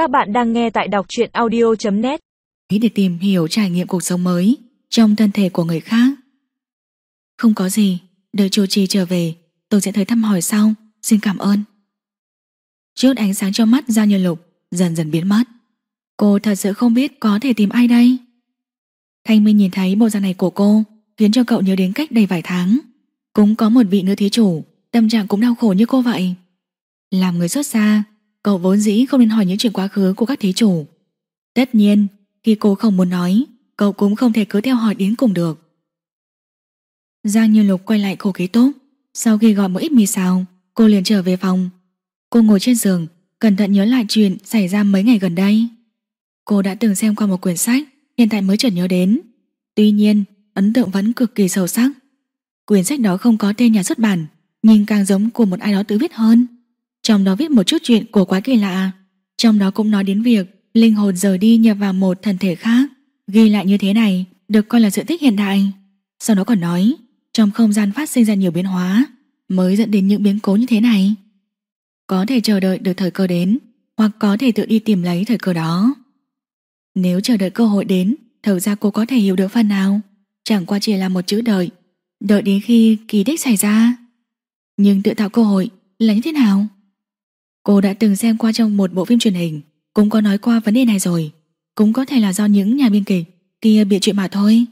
Các bạn đang nghe tại đọc truyện audio.net để tìm hiểu trải nghiệm cuộc sống mới trong thân thể của người khác. Không có gì, đợi chủ trì trở về, tôi sẽ tới thăm hỏi sau, xin cảm ơn. Trước ánh sáng trong mắt Giao như lục dần dần biến mất. Cô thật sự không biết có thể tìm ai đây. Thanh Minh nhìn thấy bộ dạng này của cô khiến cho cậu nhớ đến cách đây vài tháng. Cũng có một vị nữ thí chủ, tâm trạng cũng đau khổ như cô vậy. Làm người xuất xa, cậu vốn dĩ không nên hỏi những chuyện quá khứ của các thí chủ. Tất nhiên, khi cô không muốn nói, cậu cũng không thể cứ theo hỏi đến cùng được. Giang Như Lục quay lại khổ ký tốt. sau khi gọi một ít mì xào, cô liền trở về phòng. Cô ngồi trên giường, cẩn thận nhớ lại chuyện xảy ra mấy ngày gần đây. Cô đã từng xem qua một quyển sách, hiện tại mới chợt nhớ đến. Tuy nhiên, ấn tượng vẫn cực kỳ sâu sắc. Quyển sách đó không có tên nhà xuất bản, nhưng càng giống của một ai đó tự viết hơn. Trong đó viết một chút chuyện của quái kỳ lạ, trong đó cũng nói đến việc linh hồn rời đi nhập vào một thần thể khác. Ghi lại như thế này được coi là sự tích hiện đại. Sau đó còn nói, trong không gian phát sinh ra nhiều biến hóa, mới dẫn đến những biến cố như thế này. Có thể chờ đợi được thời cơ đến, hoặc có thể tự đi tìm lấy thời cơ đó. Nếu chờ đợi cơ hội đến, Thật ra cô có thể hiểu được phần nào, chẳng qua chỉ là một chữ đợi, đợi đến khi kỳ tích xảy ra. Nhưng tự tạo cơ hội là như thế nào? Cô đã từng xem qua trong một bộ phim truyền hình, cũng có nói qua vấn đề này rồi, cũng có thể là do những nhà biên kịch kia bịa chuyện mà thôi.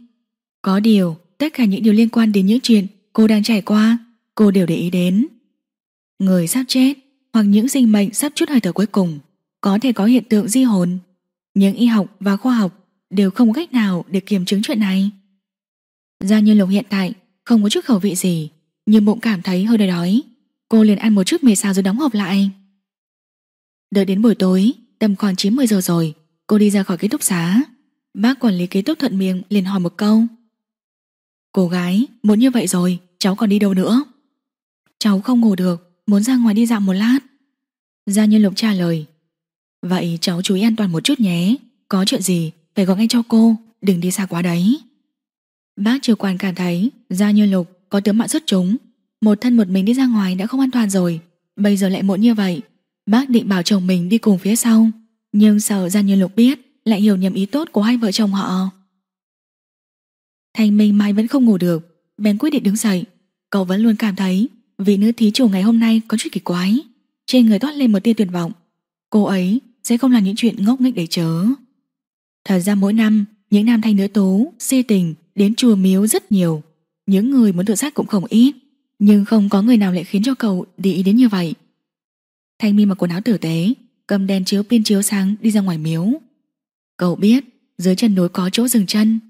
Có điều, tất cả những điều liên quan đến những chuyện cô đang trải qua, cô đều để ý đến. Người sắp chết hoặc những sinh mệnh sắp chút hơi thở cuối cùng có thể có hiện tượng di hồn. những y học và khoa học đều không có cách nào để kiểm chứng chuyện này. Gia Như Lục hiện tại không có chút khẩu vị gì, nhưng bụng cảm thấy hơi đói đói. Cô liền ăn một chút mì xào rồi đóng hộp lại. Đợi đến buổi tối, tầm khoảng 9-10 giờ rồi, cô đi ra khỏi ký túc xá. Bác quản lý ký túc thuận miệng liền hỏi một câu. Cô gái, muốn như vậy rồi, cháu còn đi đâu nữa? Cháu không ngủ được, muốn ra ngoài đi dạo một lát. Gia Nhân Lục trả lời. Vậy cháu chú ý an toàn một chút nhé, có chuyện gì phải gọi ngay cho cô, đừng đi xa quá đấy. Bác trưởng quan cảm thấy Gia Như Lục có tướng mạo xuất chúng, một thân một mình đi ra ngoài đã không an toàn rồi, bây giờ lại muộn như vậy, Bác định bảo chồng mình đi cùng phía sau, Nhưng sợ ra như lục biết Lại hiểu nhầm ý tốt của hai vợ chồng họ. Thành Minh mai vẫn không ngủ được, Bèn quyết định đứng dậy. Cậu vẫn luôn cảm thấy Vị nữ thí chủ ngày hôm nay có chút kỳ quái, Trên người toát lên một tia tuyệt vọng. Cô ấy sẽ không làm những chuyện ngốc nghếch để chớ. Thật ra mỗi năm, Những nam thanh nữ tú, si tình Đến chùa miếu rất nhiều. Những người muốn tự sát cũng không ít, Nhưng không có người nào lại khiến cho cậu để ý đến như vậy. Thanh Mi mặc quần áo tử tế, cầm đèn chiếu pin chiếu sáng đi ra ngoài miếu. Cậu biết dưới chân núi có chỗ dừng chân.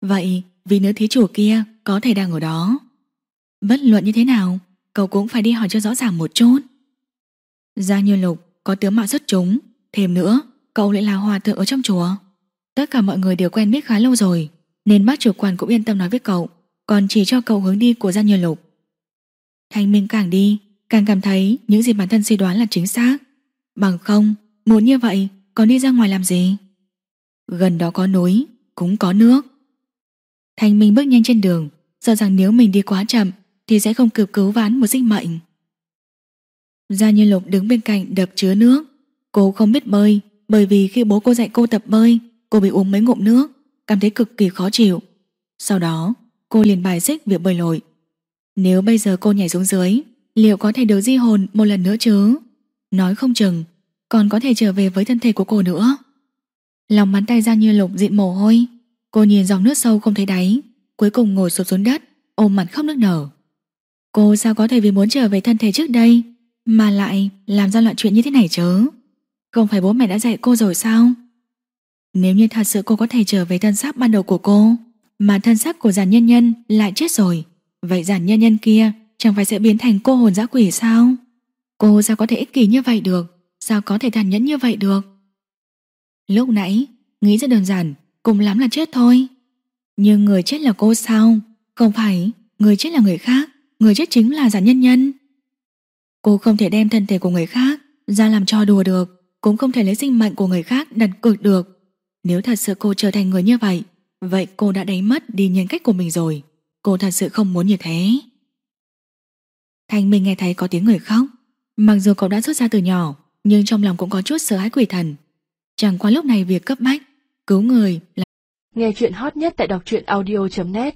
Vậy vì nữ thí chủ kia có thể đang ở đó. Bất luận như thế nào, cậu cũng phải đi hỏi cho rõ ràng một chút. Gia Như Lục có tướng mạo rất trúng, thêm nữa, cậu lại là hòa thượng ở trong chùa. Tất cả mọi người đều quen biết khá lâu rồi, nên bác chủ quản cũng yên tâm nói với cậu, còn chỉ cho cậu hướng đi của Gia Như Lục. Thanh Minh càng đi, càng cảm thấy những gì bản thân suy đoán là chính xác. Bằng không, muốn như vậy, còn đi ra ngoài làm gì? Gần đó có núi, cũng có nước. Thanh Minh bước nhanh trên đường, sợ rằng nếu mình đi quá chậm thì sẽ không kịp cứu vãn một sinh mệnh. Gia Như Lục đứng bên cạnh đập chứa nước. Cô không biết bơi, bởi vì khi bố cô dạy cô tập bơi, cô bị uống mấy ngụm nước, cảm thấy cực kỳ khó chịu. Sau đó, cô liền bài xích việc bơi lội. Nếu bây giờ cô nhảy xuống dưới, liệu có thể được di hồn một lần nữa chứ? Nói không chừng, còn có thể trở về với thân thể của cô nữa. Lòng bắn tay ra như lục diện mồ hôi, cô nhìn dòng nước sâu không thấy đáy, cuối cùng ngồi sụp xuống đất, ôm mặt khóc nước nở. Cô sao có thể vì muốn trở về thân thể trước đây, mà lại làm ra loại chuyện như thế này chứ? Không phải bố mẹ đã dạy cô rồi sao? Nếu như thật sự cô có thể trở về thân xác ban đầu của cô, mà thân xác của giàn nhân nhân lại chết rồi, vậy giàn nhân nhân kia Chẳng phải sẽ biến thành cô hồn dã quỷ sao? Cô sao có thể ích kỷ như vậy được? Sao có thể tàn nhẫn như vậy được? Lúc nãy, Nghĩ rất đơn giản, Cùng lắm là chết thôi. Nhưng người chết là cô sao? Không phải, Người chết là người khác, Người chết chính là giả nhân nhân. Cô không thể đem thân thể của người khác Ra làm cho đùa được, Cũng không thể lấy sinh mệnh của người khác đặt cược được. Nếu thật sự cô trở thành người như vậy Vậy cô đã đánh mất đi nhân cách của mình rồi. Cô thật sự không muốn như thế. Thanh Minh nghe thấy có tiếng người khóc. Mặc dù cậu đã xuất ra từ nhỏ, Nhưng trong lòng cũng có chút sợ hãi quỷ thần. Chẳng qua lúc này việc cấp bách, Cứu người là Nghe chuyện hot nhất tại đọc truyện audio.net